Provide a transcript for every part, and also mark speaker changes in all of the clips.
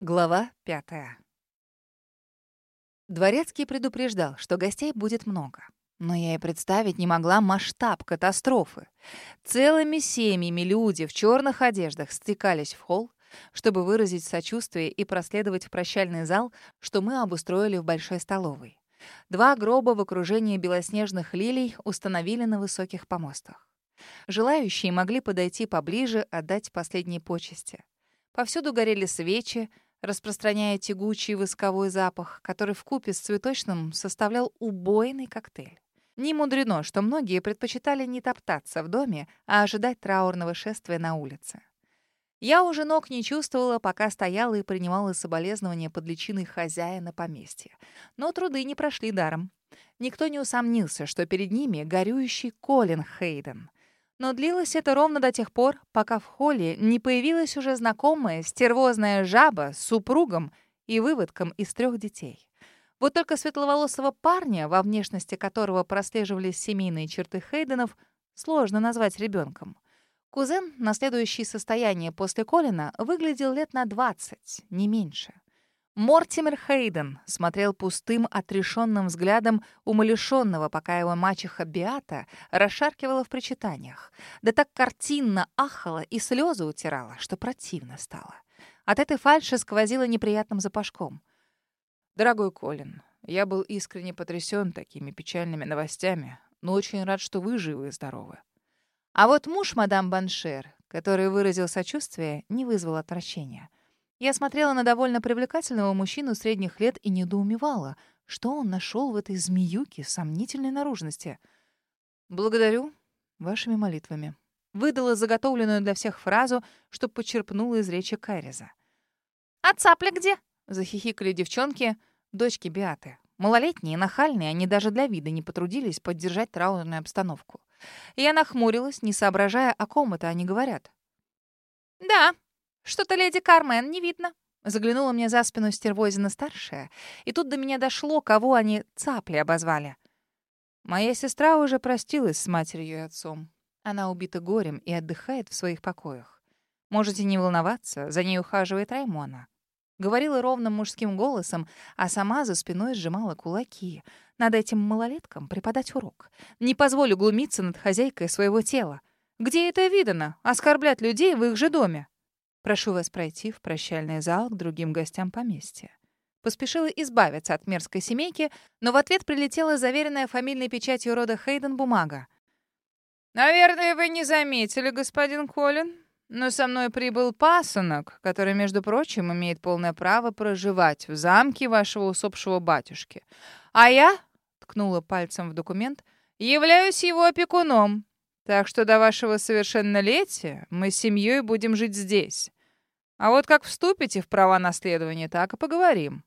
Speaker 1: Глава пятая. Дворецкий предупреждал, что гостей будет много. Но я и представить не могла масштаб катастрофы. Целыми семьями люди в черных одеждах стекались в холл, чтобы выразить сочувствие и проследовать в прощальный зал, что мы обустроили в большой столовой. Два гроба в окружении белоснежных лилий установили на высоких помостах. Желающие могли подойти поближе, отдать последние почести. Повсюду горели свечи, распространяя тягучий восковой запах, который вкупе с цветочным составлял убойный коктейль. Не мудрено, что многие предпочитали не топтаться в доме, а ожидать траурного шествия на улице. Я уже ног не чувствовала, пока стояла и принимала соболезнования под личиной хозяина поместья. Но труды не прошли даром. Никто не усомнился, что перед ними горюющий Колин Хейден. Но длилось это ровно до тех пор, пока в холле не появилась уже знакомая стервозная жаба с супругом и выводком из трех детей. Вот только светловолосого парня, во внешности которого прослеживались семейные черты Хейденов, сложно назвать ребенком. Кузен, наследующий состояние после Колина, выглядел лет на 20, не меньше. Мортимер Хейден смотрел пустым, отрешенным взглядом умалишенного, пока его мачеха Биата расшаркивала в причитаниях. Да так картинно ахала и слезы утирала, что противно стало. От этой фальши сквозило неприятным запашком. «Дорогой Колин, я был искренне потрясен такими печальными новостями, но очень рад, что вы живы и здоровы». А вот муж мадам Баншер, который выразил сочувствие, не вызвал отвращения — я смотрела на довольно привлекательного мужчину средних лет и недоумевала, что он нашел в этой змеюке сомнительной наружности. «Благодарю вашими молитвами». Выдала заготовленную для всех фразу, что почерпнула из речи Кайриза.
Speaker 2: «А цапля где?»
Speaker 1: — захихикали девчонки, дочки Биаты. Малолетние, нахальные, они даже для вида не потрудились поддержать траурную обстановку. Я нахмурилась, не соображая, о ком это они говорят.
Speaker 2: «Да, что-то леди Кармен не видно.
Speaker 1: Заглянула мне за спину Стервозина-старшая, и тут до меня дошло, кого они цапли обозвали. Моя сестра уже простилась с матерью и отцом. Она убита горем и отдыхает в своих покоях. Можете не волноваться, за ней ухаживает Раймона. Говорила ровным мужским голосом, а сама за спиной сжимала кулаки. Надо этим малолеткам преподать урок. Не позволю глумиться над хозяйкой своего тела. Где это видано? Оскорблять людей в их же доме. Прошу вас пройти в прощальный зал к другим гостям поместья. Поспешила избавиться от мерзкой семейки, но в ответ прилетела заверенная фамильной печатью рода Хейден бумага. «Наверное, вы не заметили, господин Колин, но со мной прибыл пасынок, который, между прочим, имеет полное право проживать в замке вашего усопшего батюшки. А я, — ткнула пальцем в документ, — являюсь его опекуном. Так что до вашего совершеннолетия мы с семьей будем жить здесь. А вот как вступите в права наследования, так и поговорим.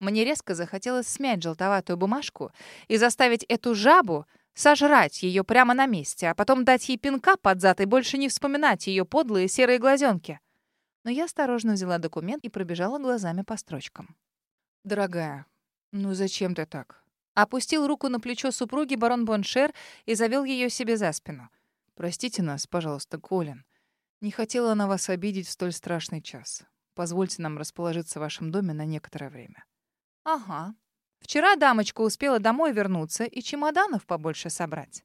Speaker 1: Мне резко захотелось смять желтоватую бумажку и заставить эту жабу сожрать ее прямо на месте, а потом дать ей пинка под зад и больше не вспоминать ее подлые серые глазенки. Но я осторожно взяла документ и пробежала глазами по строчкам. «Дорогая, ну зачем ты так? Опустил руку на плечо супруги барон Боншер и завел ее себе за спину. «Простите нас, пожалуйста, Колин. Не хотела на вас обидеть в столь страшный час. Позвольте нам расположиться в вашем доме на некоторое время». «Ага. Вчера дамочка успела домой вернуться и чемоданов побольше собрать.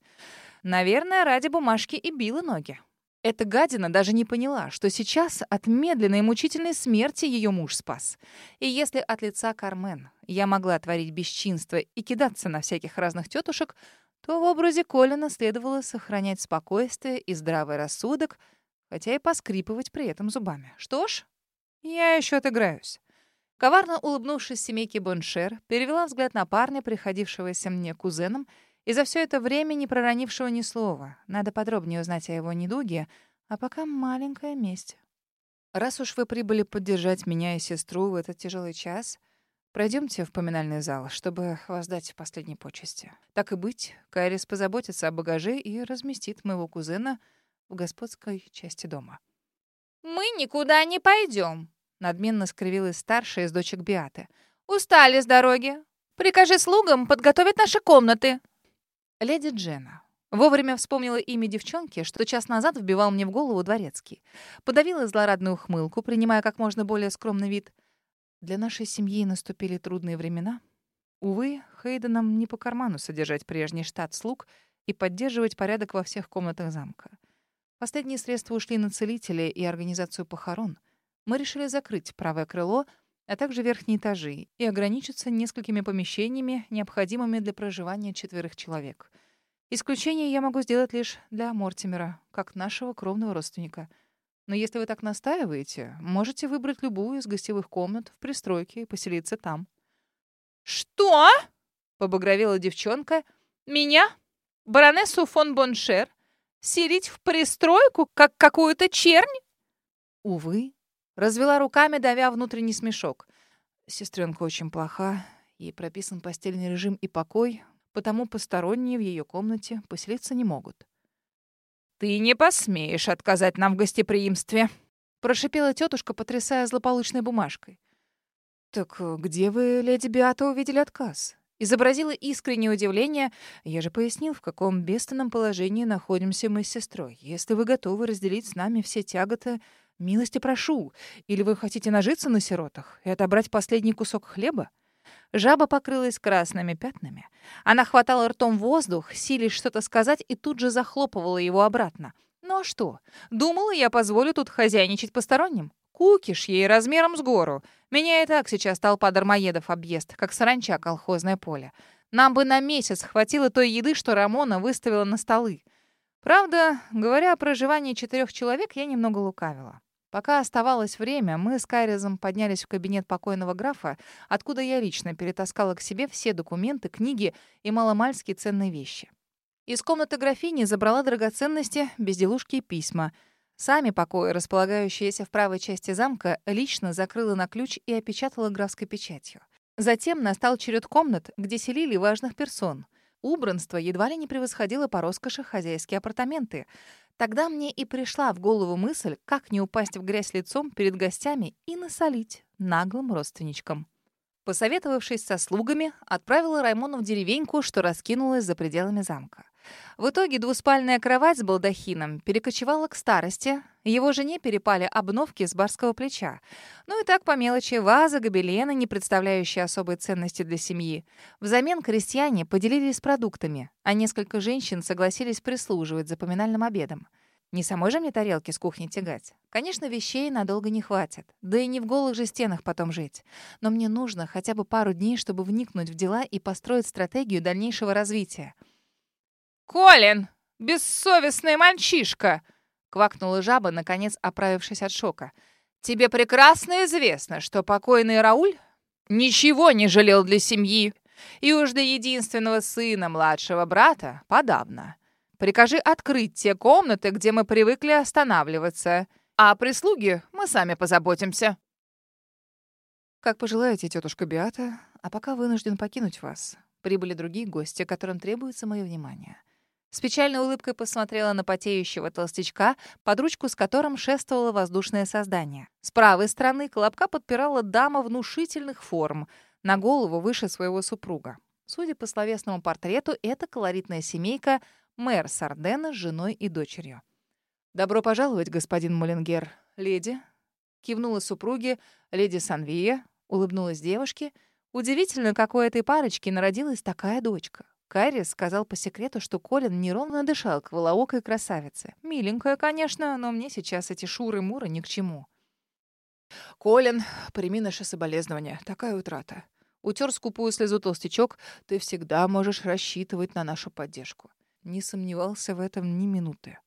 Speaker 1: Наверное, ради бумажки и била ноги. Эта гадина даже не поняла, что сейчас от медленной и мучительной смерти ее муж спас. И если от лица Кармен я могла творить бесчинство и кидаться на всяких разных тетушек, то в образе Колина следовало сохранять спокойствие и здравый рассудок, хотя и поскрипывать при этом зубами. Что ж, я еще отыграюсь. Коварно улыбнувшись семейке Боншер, перевела взгляд на парня, приходившегося мне кузеном, и за все это время не проронившего ни слова. Надо подробнее узнать о его недуге, а пока маленькая месть. Раз уж вы прибыли поддержать меня и сестру в этот тяжелый час, пройдемте в поминальный зал, чтобы воздать последние почести. Так и быть, Кайрис позаботится о багаже и разместит моего кузена в господской части дома.
Speaker 2: «Мы никуда не пойдем», — надменно скривилась старшая из дочек Биаты. «Устали с дороги. Прикажи слугам подготовить наши комнаты.
Speaker 1: «Леди Джена, Вовремя вспомнила имя девчонки, что час назад вбивал мне в голову дворецкий. Подавила злорадную ухмылку, принимая как можно более скромный вид. Для нашей семьи наступили трудные времена. Увы, Хейденам не по карману содержать прежний штат слуг и поддерживать порядок во всех комнатах замка. Последние средства ушли на целителей и организацию похорон. Мы решили закрыть правое крыло, а также верхние этажи, и ограничиться несколькими помещениями, необходимыми для проживания четверых человек — Исключение я могу сделать лишь для Мортимера, как нашего кровного родственника. Но если вы так настаиваете, можете выбрать любую из гостевых комнат в пристройке и поселиться там.
Speaker 2: «Что?» — побагровела девчонка. «Меня, баронессу фон Боншер, селить в пристройку, как какую-то чернь?»
Speaker 1: Увы, развела руками, давя внутренний смешок. Сестренка очень плоха, ей прописан постельный режим и покой, потому посторонние в ее комнате поселиться не могут.
Speaker 2: «Ты не посмеешь отказать нам в гостеприимстве», —
Speaker 1: прошипела тетушка, потрясая злополучной бумажкой. «Так э, где вы, леди Биата, увидели отказ?» Изобразила искреннее удивление. Я же пояснил, в каком бедственном положении находимся мы с сестрой. Если вы готовы разделить с нами все тяготы, милости прошу. Или вы хотите нажиться на сиротах и отобрать последний кусок хлеба? Жаба покрылась красными пятнами. Она хватала ртом воздух, силясь что-то сказать, и тут же захлопывала его обратно. Ну а что? Думала, я позволю тут хозяйничать посторонним? Кукиш ей размером с гору. Меня и так сейчас толпа дармоедов объест, как саранча колхозное поле. Нам бы на месяц хватило той еды, что Рамона выставила на столы. Правда, говоря о проживании четырех человек, я немного лукавила. Пока оставалось время, мы с Кайризом поднялись в кабинет покойного графа, откуда я лично перетаскала к себе все документы, книги и маломальские ценные вещи. Из комнаты графини забрала драгоценности, безделушки и письма. Сами покои, располагающиеся в правой части замка, лично закрыла на ключ и опечатала графской печатью. Затем настал черед комнат, где селили важных персон. Убранство едва ли не превосходило по роскоши хозяйские апартаменты — Тогда мне и пришла в голову мысль, как не упасть в грязь лицом перед гостями и насолить наглым родственничкам. Посоветовавшись со слугами, отправила Раймону в деревеньку, что раскинулась за пределами замка. В итоге двуспальная кровать с балдахином перекочевала к старости, его жене перепали обновки с барского плеча. Ну и так по мелочи ваза, гобелены, не представляющие особой ценности для семьи. Взамен крестьяне поделились продуктами, а несколько женщин согласились прислуживать за обедом. Не самой же мне тарелки с кухни тягать. Конечно, вещей надолго не хватит. Да и не в голых же стенах потом жить. Но мне нужно хотя бы пару дней, чтобы вникнуть в дела и построить стратегию дальнейшего развития.
Speaker 2: «Колин, бессовестный мальчишка!» — квакнула жаба, наконец оправившись от шока. «Тебе прекрасно известно, что покойный Рауль ничего не жалел для семьи, и уж до единственного сына младшего брата подавно. Прикажи открыть те комнаты, где мы привыкли останавливаться, а о прислуге мы сами позаботимся».
Speaker 1: «Как пожелаете, тетушка Биата, а пока вынужден покинуть вас. Прибыли другие гости, которым требуется мое внимание». С печальной улыбкой посмотрела на потеющего толстячка, под ручку с которым шествовало воздушное создание. С правой стороны Колобка подпирала дама внушительных форм, на голову выше своего супруга. Судя по словесному портрету, это колоритная семейка мэр Сардена с женой и дочерью. «Добро пожаловать, господин Молингер. Леди?» Кивнула супруге, леди Санвия, улыбнулась девушке. Удивительно, как у этой парочки народилась такая дочка. Кайри сказал по секрету, что Колин неровно дышал к волоокой красавице. Миленькая, конечно, но мне сейчас эти шуры-муры ни к чему. «Колин, прими наше соболезнование. Такая утрата. Утер скупую слезу толстячок, ты всегда можешь рассчитывать на нашу поддержку». Не сомневался в этом ни минуты.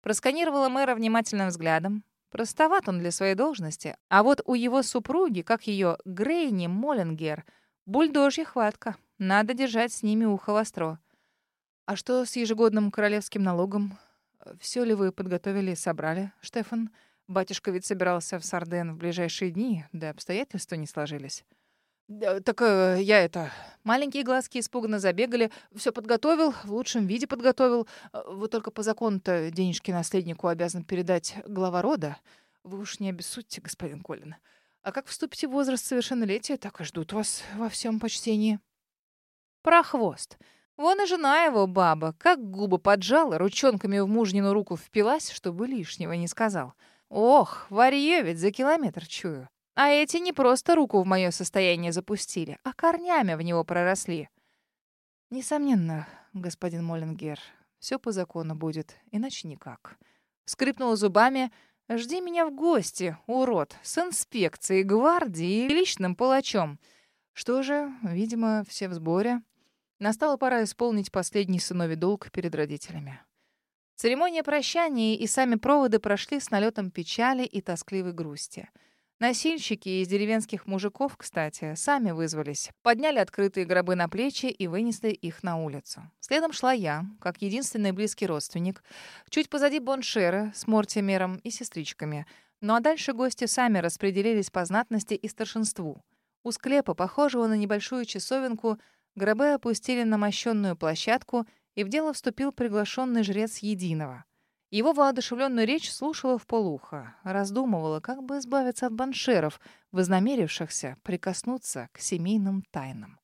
Speaker 1: Просканировала мэра внимательным взглядом. Простоват он для своей должности, а вот у его супруги, как ее Грейни Моллингер, бульдожья хватка. Надо держать с ними ухо востро. А что с ежегодным королевским налогом? Все ли вы подготовили и собрали, Штефан? Батюшка ведь собирался в Сарден в ближайшие дни, да обстоятельства не сложились. «Так э, я это...» Маленькие глазки испуганно забегали. Все подготовил, в лучшем виде подготовил. Э, вы только по закону-то денежки наследнику обязан передать глава рода. Вы уж не обессудьте, господин Колин. А как вступите в возраст совершеннолетия, так и ждут вас во всем почтении. Прохвост. Вон и жена его, баба, как губы поджала, ручонками в мужнину руку впилась, чтобы лишнего не сказал. Ох, варьё ведь за километр чую. А эти не просто руку в мое состояние запустили, а корнями в него проросли. Несомненно, господин Моллингер, все по закону будет, иначе никак. Скрипнула зубами. «Жди меня в гости, урод, с инспекцией, гвардией и личным палачом». Что же, видимо, все в сборе. Настала пора исполнить последний сыновий долг перед родителями. Церемония прощания и сами проводы прошли с налетом печали и тоскливой грусти. Носильщики из деревенских мужиков, кстати, сами вызвались, подняли открытые гробы на плечи и вынесли их на улицу. Следом шла я, как единственный близкий родственник, чуть позади Боншера с Мортимером и сестричками. Ну а дальше гости сами распределились по знатности и старшинству. У склепа, похожего на небольшую часовенку, Гробы опустили на мощенную площадку, и в дело вступил приглашенный жрец Единого. Его воодушевленную речь слушала в полухо, раздумывала, как бы избавиться от баншеров, вознамерившихся прикоснуться к семейным тайнам.